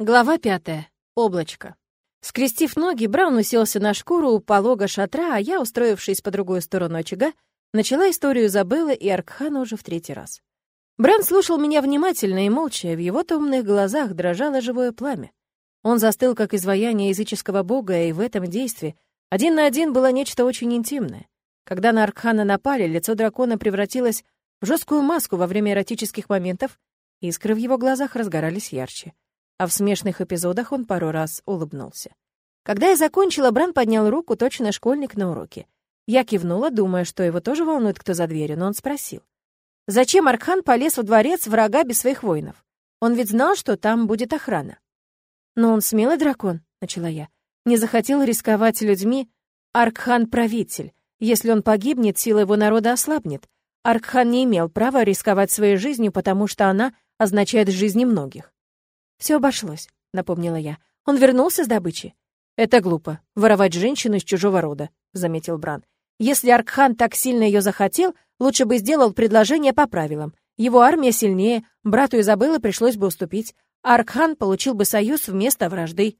Глава пятая. Облачко. Скрестив ноги, Браун уселся на шкуру у полога шатра, а я, устроившись по другую сторону очага, начала историю Изабеллы и Аркхана уже в третий раз. Бран слушал меня внимательно и молча, в его томных глазах дрожало живое пламя. Он застыл, как изваяние языческого бога, и в этом действии один на один было нечто очень интимное. Когда на Аркхана напали, лицо дракона превратилось в жесткую маску во время эротических моментов, искры в его глазах разгорались ярче а в смешных эпизодах он пару раз улыбнулся. Когда я закончила, Бран поднял руку, точно школьник на уроке. Я кивнула, думая, что его тоже волнует кто за дверью, но он спросил. «Зачем Аркхан полез во дворец врага без своих воинов? Он ведь знал, что там будет охрана». «Но он смелый дракон», — начала я. «Не захотел рисковать людьми. Аркхан — правитель. Если он погибнет, сила его народа ослабнет. Аркхан не имел права рисковать своей жизнью, потому что она означает жизни многих. Все обошлось», — напомнила я. «Он вернулся с добычи?» «Это глупо — воровать женщину из чужого рода», — заметил Бран. «Если Аркхан так сильно ее захотел, лучше бы сделал предложение по правилам. Его армия сильнее, брату Изабеллы пришлось бы уступить, а Аркхан получил бы союз вместо вражды.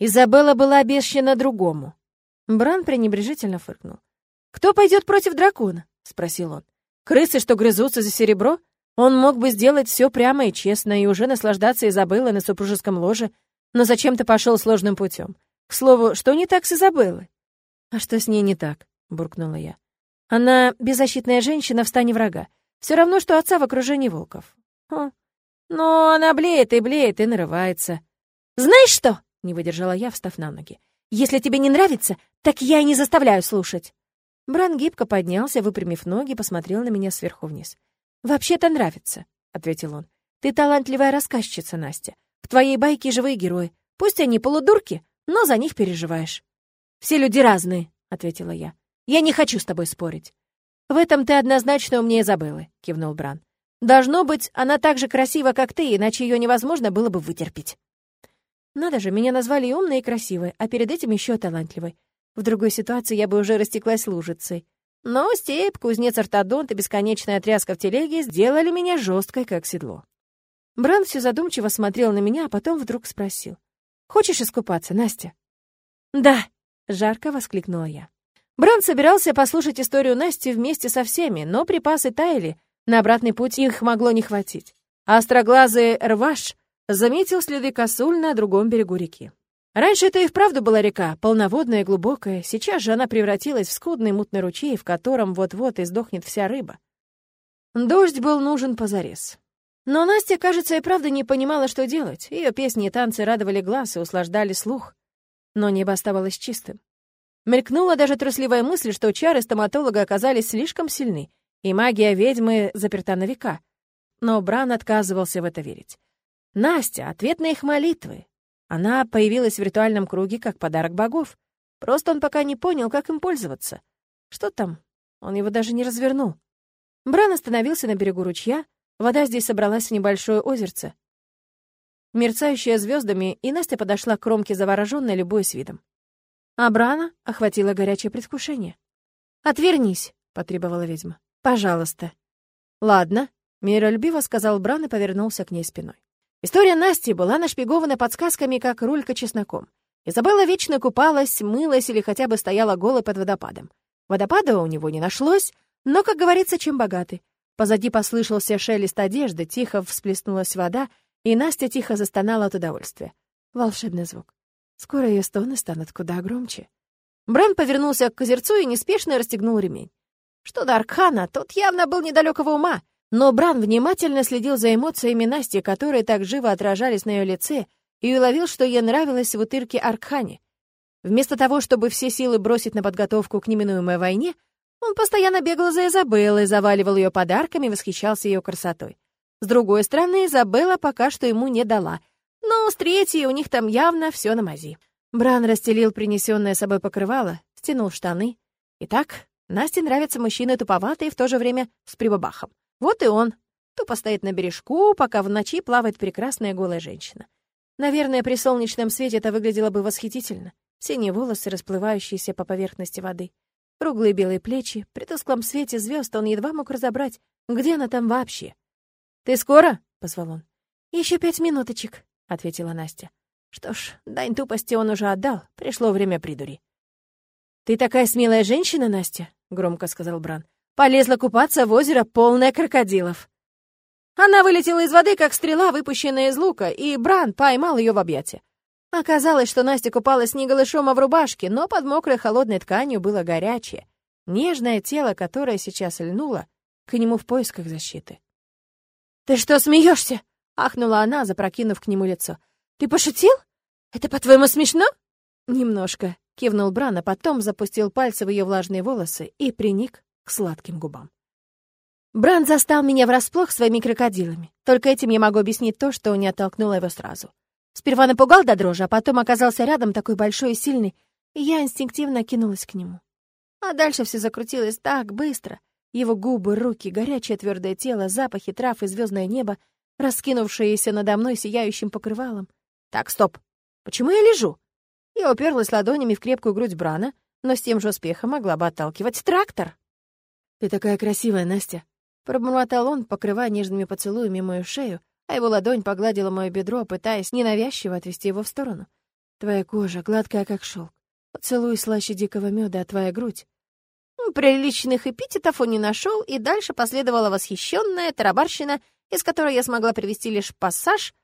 Изабелла была обещана другому». Бран пренебрежительно фыркнул. «Кто пойдет против дракона?» — спросил он. «Крысы, что грызутся за серебро? Он мог бы сделать все прямо и честно и уже наслаждаться Изабеллой на супружеском ложе, но зачем-то пошел сложным путем. К слову, что не так с Изабеллой? «А что с ней не так?» — буркнула я. «Она беззащитная женщина в стане врага. Все равно, что отца в окружении волков. О, но она блеет и блеет и нарывается. «Знаешь что?» — не выдержала я, встав на ноги. «Если тебе не нравится, так я и не заставляю слушать». Бран гибко поднялся, выпрямив ноги, посмотрел на меня сверху вниз. «Вообще-то нравится», — ответил он. «Ты талантливая рассказчица, Настя. В твоей байке живые герои. Пусть они полудурки, но за них переживаешь». «Все люди разные», — ответила я. «Я не хочу с тобой спорить». «В этом ты однозначно умнее Забелы», — кивнул Бран. «Должно быть, она так же красива, как ты, иначе ее невозможно было бы вытерпеть». Надо же, меня назвали умной и красивой, а перед этим еще талантливой. В другой ситуации я бы уже растеклась лужицей. Но степь, кузнец-ортодонт и бесконечная тряска в телеге сделали меня жесткой, как седло. Бран все задумчиво смотрел на меня, а потом вдруг спросил. «Хочешь искупаться, Настя?» «Да!» — жарко воскликнула я. Бран собирался послушать историю Насти вместе со всеми, но припасы таяли, на обратный путь их могло не хватить. А остроглазый рваш заметил следы косуль на другом берегу реки. Раньше это и вправду была река, полноводная и глубокая, сейчас же она превратилась в скудный мутный ручей, в котором вот-вот издохнет вся рыба. Дождь был нужен позарез. Но Настя, кажется, и правда не понимала, что делать. Ее песни и танцы радовали глаз и услаждали слух. Но небо оставалось чистым. Мелькнула даже трусливая мысль, что чары стоматолога оказались слишком сильны, и магия ведьмы заперта на века. Но Бран отказывался в это верить. Настя — ответ на их молитвы, она появилась в ритуальном круге как подарок богов. Просто он пока не понял, как им пользоваться. Что там? Он его даже не развернул. Бран остановился на берегу ручья. Вода здесь собралась в небольшое озерце, мерцающее звездами, и Настя подошла к кромке завороженной любой с видом. А Брана охватило горячее предвкушение. «Отвернись», — потребовала ведьма. «Пожалуйста». «Ладно», — миролюбиво сказал Бран и повернулся к ней спиной. История Насти была нашпигована подсказками, как рулька чесноком. Изабелла вечно купалась, мылась или хотя бы стояла голой под водопадом. Водопада у него не нашлось, но, как говорится, чем богаты. Позади послышался шелест одежды, тихо всплеснулась вода, и Настя тихо застонала от удовольствия. Волшебный звук. Скоро ее стоны станут куда громче. Брэн повернулся к озерцу и неспешно расстегнул ремень. Что до Аркхана, тот явно был недалекого ума. Но Бран внимательно следил за эмоциями Насти, которые так живо отражались на ее лице, и уловил, что ей нравилось в утырке Аркхане. Вместо того, чтобы все силы бросить на подготовку к неминуемой войне, он постоянно бегал за Изабеллой, заваливал ее подарками, восхищался ее красотой. С другой стороны, Изабелла пока что ему не дала, но с третьей у них там явно все на мази. Бран расстелил принесенное собой покрывало, стянул штаны. Итак, Насте нравятся мужчины туповатые и в то же время с прибабахом. Вот и он. Тупо стоит на бережку, пока в ночи плавает прекрасная голая женщина. Наверное, при солнечном свете это выглядело бы восхитительно. Синие волосы, расплывающиеся по поверхности воды. Круглые белые плечи. При тусклом свете звезд он едва мог разобрать, где она там вообще. «Ты скоро?» — позвал он. Еще пять минуточек», ответила Настя. Что ж, дань тупости он уже отдал, пришло время придури. «Ты такая смелая женщина, Настя», — громко сказал Бран. «Полезла купаться в озеро, полное крокодилов». Она вылетела из воды, как стрела, выпущенная из лука, и Бран поймал ее в объятия. Оказалось, что Настя купалась не голышом, а в рубашке, но под мокрой холодной тканью было горячее, нежное тело, которое сейчас льнуло к нему в поисках защиты. «Ты что, смеешься? ахнула она, запрокинув к нему лицо. «Ты пошутил? Это, по-твоему, смешно?» «Немножко», — кивнул Бран, а потом запустил пальцы в ее влажные волосы и приник к сладким губам. Бран застал меня врасплох своими крокодилами. Только этим я могу объяснить то, что не оттолкнуло его сразу. Сперва напугал до дрожи, а потом оказался рядом такой большой и сильный, и я инстинктивно кинулась к нему. А дальше все закрутилось так быстро. Его губы, руки, горячее твердое тело, запахи трав и звездное небо, раскинувшееся надо мной сияющим покрывалом. Так, стоп. Почему я лежу? Я уперлась ладонями в крепкую грудь Брана, но с тем же успехом могла бы отталкивать трактор. «Ты такая красивая, Настя!» Пробормотал он, покрывая нежными поцелуями мою шею, а его ладонь погладила мое бедро, пытаясь ненавязчиво отвести его в сторону. Твоя кожа гладкая, как шелк. Поцелуй слаще дикого меда, а твоя грудь. Приличных эпитетов он не нашел, и дальше последовала восхищенная тарабарщина, из которой я смогла привести лишь пассаж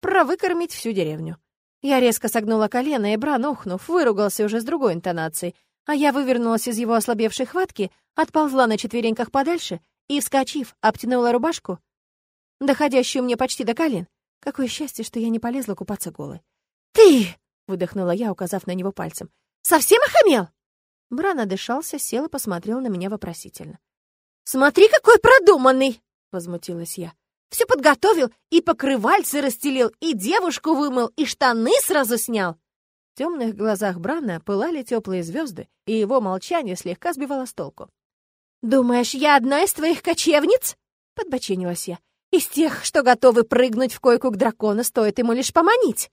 про выкормить всю деревню. Я резко согнула колено, и Бран, охнув, выругался уже с другой интонацией, а я вывернулась из его ослабевшей хватки, отползла на четвереньках подальше и, вскочив, обтянула рубашку, доходящую мне почти до колен. Какое счастье, что я не полезла купаться голой. «Ты!» — выдохнула я, указав на него пальцем. «Совсем охамел?» Бран одышался, сел и посмотрел на меня вопросительно. «Смотри, какой продуманный!» — возмутилась я. «Все подготовил, и покрывальцы расстелил, и девушку вымыл, и штаны сразу снял!» В темных глазах Брана пылали теплые звезды, и его молчание слегка сбивало с толку. «Думаешь, я одна из твоих кочевниц?» — подбоченилась я. Из тех, что готовы прыгнуть в койку к дракону, стоит ему лишь поманить.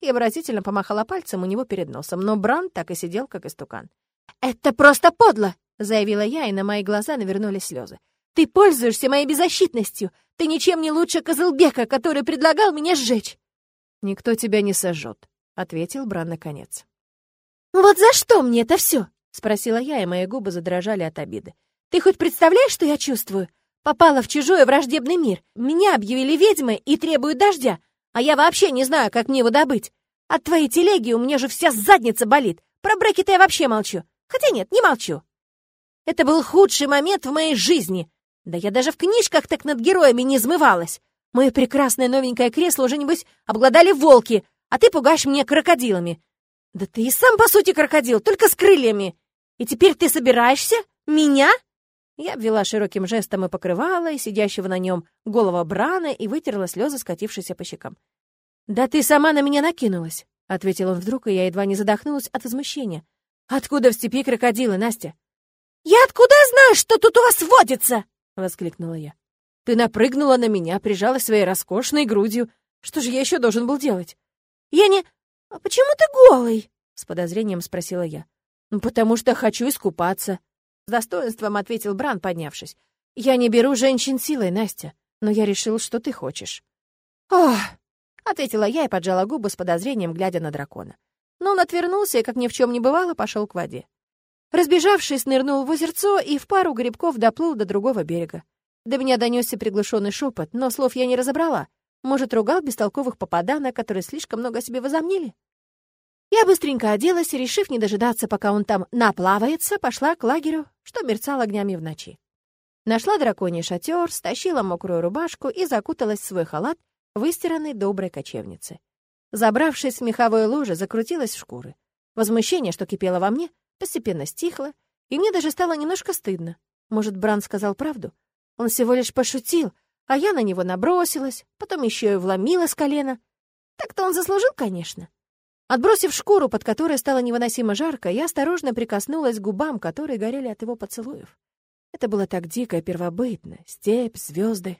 Я выразительно помахала пальцем у него перед носом, но Бран так и сидел, как истукан. «Это просто подло!» — заявила я, и на мои глаза навернулись слезы. «Ты пользуешься моей беззащитностью! Ты ничем не лучше Козылбека, который предлагал меня сжечь!» «Никто тебя не сожжет», — ответил Бран наконец. «Вот за что мне это все?» — спросила я, и мои губы задрожали от обиды. «Ты хоть представляешь, что я чувствую? Попала в чужой враждебный мир. Меня объявили ведьмой и требуют дождя. А я вообще не знаю, как мне его добыть. От твоей телеги у меня же вся задница болит. Про брекеты я вообще молчу. Хотя нет, не молчу. Это был худший момент в моей жизни. Да я даже в книжках так над героями не измывалась. Мое прекрасное новенькое кресло уже, небось, обглодали волки, а ты пугаешь меня крокодилами. Да ты и сам, по сути, крокодил, только с крыльями. И теперь ты собираешься? Меня? Я обвела широким жестом и покрывала, и сидящего на нем голова Брана, и вытерла слезы, скатившиеся по щекам. «Да ты сама на меня накинулась!» — ответил он вдруг, и я едва не задохнулась от возмущения. «Откуда в степи крокодилы, Настя?» «Я откуда знаю, что тут у вас водится?» — воскликнула я. «Ты напрыгнула на меня, прижалась своей роскошной грудью. Что же я еще должен был делать?» «Я не... А почему ты голый?» — с подозрением спросила я. «Ну, потому что хочу искупаться», с достоинством ответил Бран, поднявшись. «Я не беру женщин силой, Настя, но я решил, что ты хочешь». «Ох!» — ответила я и поджала губы с подозрением, глядя на дракона. Но он отвернулся и, как ни в чем не бывало, пошел к воде. Разбежавшись, нырнул в озерцо и в пару грибков доплыл до другого берега. До меня донесся приглушенный шепот, но слов я не разобрала. Может, ругал бестолковых попаданок, которые слишком много себе возомнили? Я быстренько оделась и, решив не дожидаться, пока он там наплавается, пошла к лагерю, что мерцал огнями в ночи. Нашла драконий шатер, стащила мокрую рубашку и закуталась в свой халат, выстиранный доброй кочевницы. Забравшись в меховое ложе, закрутилась в шкуры. Возмущение, что кипело во мне, постепенно стихло, и мне даже стало немножко стыдно. Может, Бран сказал правду? Он всего лишь пошутил, а я на него набросилась, потом еще и вломила с колена. Так-то он заслужил, конечно. Отбросив шкуру, под которой стало невыносимо жарко, я осторожно прикоснулась к губам, которые горели от его поцелуев. Это было так дико и первобытно. Степь, звезды.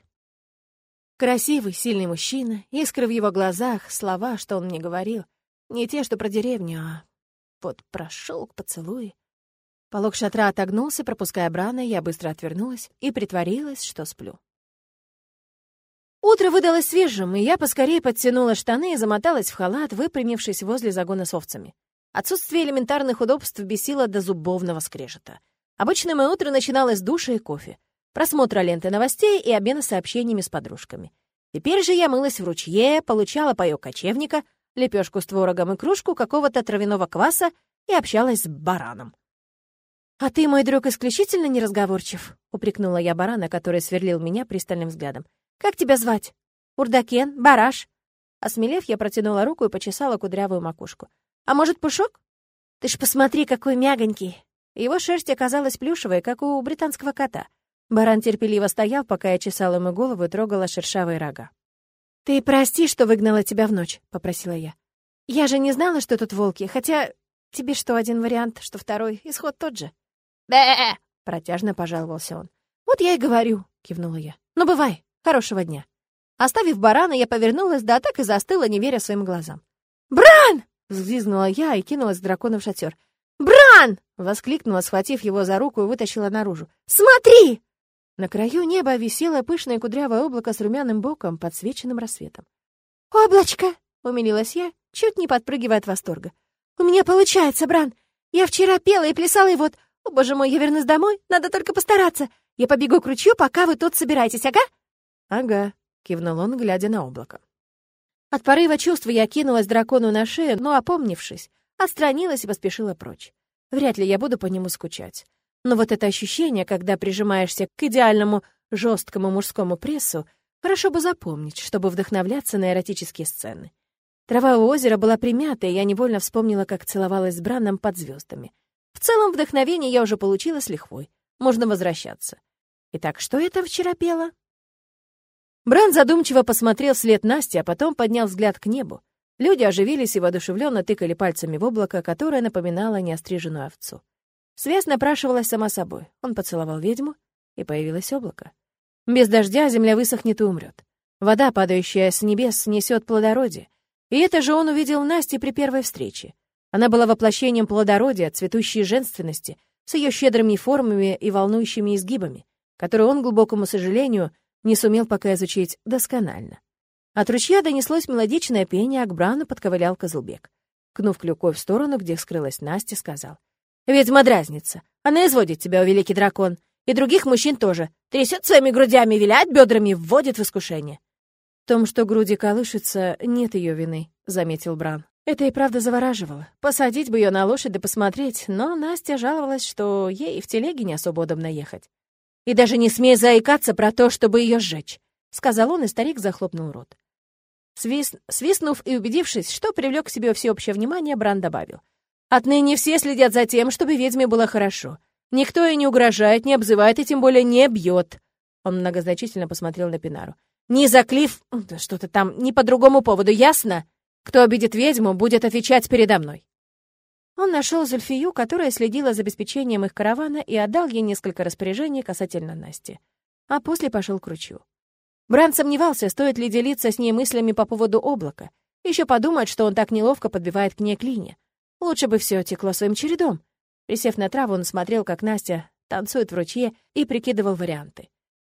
Красивый, сильный мужчина, искры в его глазах, слова, что он мне говорил. Не те, что про деревню, а вот прошел к поцелуи. Полок шатра отогнулся, пропуская Брана, я быстро отвернулась и притворилась, что сплю. Утро выдалось свежим, и я поскорее подтянула штаны и замоталась в халат, выпрямившись возле загона с овцами. Отсутствие элементарных удобств бесило до зубовного скрежета. Обычно мое утро начиналось с душа и кофе, просмотра ленты новостей и обмена сообщениями с подружками. Теперь же я мылась в ручье, получала паёк кочевника, лепешку с творогом и кружку какого-то травяного кваса и общалась с бараном. «А ты, мой друг, исключительно неразговорчив», — упрекнула я барана, который сверлил меня пристальным взглядом. «Как тебя звать? Урдакен? Бараш?» Осмелев, я протянула руку и почесала кудрявую макушку. «А может, Пушок? Ты ж посмотри, какой мягонький!» Его шерсть оказалась плюшевой, как у британского кота. Баран терпеливо стоял, пока я чесала ему голову и трогала шершавые рога. «Ты прости, что выгнала тебя в ночь», — попросила я. «Я же не знала, что тут волки, хотя тебе что один вариант, что второй, исход тот же». «Бэ!» — протяжно пожаловался он. «Вот я и говорю», — кивнула я. «Ну, бывай, хорошего дня». Оставив барана, я повернулась, да так и застыла, не веря своим глазам. «Бран!» — взвизгнула я и кинулась к дракону в шатер. «Бран!» — воскликнула, схватив его за руку и вытащила наружу. «Смотри!» На краю неба висело пышное кудрявое облако с румяным боком, подсвеченным рассветом. «Облачко!» — умилилась я, чуть не подпрыгивая от восторга. «У меня получается, Бран! Я вчера пела и плясала, и вот «О, боже мой, я вернусь домой? Надо только постараться. Я побегу к ручью, пока вы тут собираетесь, ага?» «Ага», — кивнул он, глядя на облако. От порыва чувства я кинулась дракону на шею, но, опомнившись, отстранилась и поспешила прочь. Вряд ли я буду по нему скучать. Но вот это ощущение, когда прижимаешься к идеальному жесткому мужскому прессу, хорошо бы запомнить, чтобы вдохновляться на эротические сцены. Трава у озера была примята, и я невольно вспомнила, как целовалась с Браном под звездами. В целом, вдохновение я уже получила с лихвой. Можно возвращаться. Итак, что я там вчера пела? Бран задумчиво посмотрел вслед Насти, а потом поднял взгляд к небу. Люди оживились и воодушевленно тыкали пальцами в облако, которое напоминало неостриженную овцу. Связь напрашивалась сама собой. Он поцеловал ведьму, и появилось облако. Без дождя земля высохнет и умрет. Вода, падающая с небес, несет плодородие. И это же он увидел Насти при первой встрече. Она была воплощением плодородия, цветущей женственности, с ее щедрыми формами и волнующими изгибами, которые он, глубокому сожалению, не сумел пока изучить досконально. От ручья донеслось мелодичное пение, а к Брану подковылял Козылбек. Кнув клюкой в сторону, где скрылась Настя, сказал. «Ведьма дразнится. Она изводит тебя, о великий дракон. И других мужчин тоже. Трясет своими грудями, виляет бедрами, вводит в искушение». «В том, что груди колышутся, нет ее вины», — заметил Бран. Это и правда завораживало. Посадить бы ее на лошадь да посмотреть, но Настя жаловалась, что ей в телеге не особо удобно ехать. «И даже не смей заикаться про то, чтобы ее сжечь», — сказал он, и старик захлопнул рот. Свист... Свистнув и убедившись, что привлек к себе всеобщее внимание, Бран добавил. «Отныне все следят за тем, чтобы ведьме было хорошо. Никто ей не угрожает, не обзывает и тем более не бьет». Он многозначительно посмотрел на Пинару. «Ни за. Что-то там, ни по другому поводу, ясно?» Кто обидит ведьму, будет отвечать передо мной». Он нашел Зульфию, которая следила за обеспечением их каравана и отдал ей несколько распоряжений касательно Насти. А после пошел к ручью. Бран сомневался, стоит ли делиться с ней мыслями по поводу облака. Еще подумает, что он так неловко подбивает к ней клине. Лучше бы все текло своим чередом. Присев на траву, он смотрел, как Настя танцует в ручье и прикидывал варианты.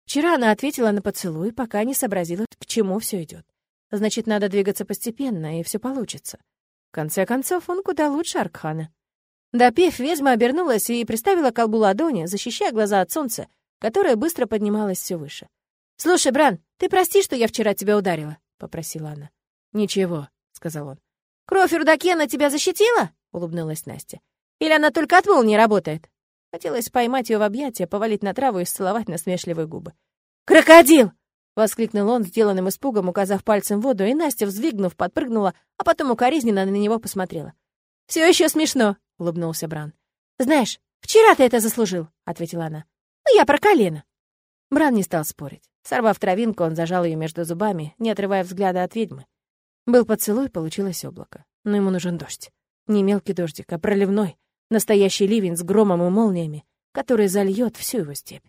Вчера она ответила на поцелуй, пока не сообразила, к чему все идет. Значит, надо двигаться постепенно, и все получится. Конце концов, он куда лучше Аркхана. Допев, ведьма обернулась и приставила колбу ладони, защищая глаза от солнца, которое быстро поднималось все выше. «Слушай, Бран, ты прости, что я вчера тебя ударила?» — попросила она. «Ничего», — сказал он. «Кровь Рудакена тебя защитила?» — улыбнулась Настя. «Или она только от волн не работает?» Хотелось поймать ее в объятия, повалить на траву и сцеловать насмешливые губы. «Крокодил!» — воскликнул он, сделанным испугом, указав пальцем в воду, и Настя, взвигнув, подпрыгнула, а потом укоризненно на него посмотрела. Все еще смешно», — улыбнулся Бран. «Знаешь, вчера ты это заслужил», — ответила она. «Ну, я про колено». Бран не стал спорить. Сорвав травинку, он зажал ее между зубами, не отрывая взгляда от ведьмы. Был поцелуй, получилось облако. Но ему нужен дождь. Не мелкий дождик, а проливной, настоящий ливень с громом и молниями, который зальет всю его степь.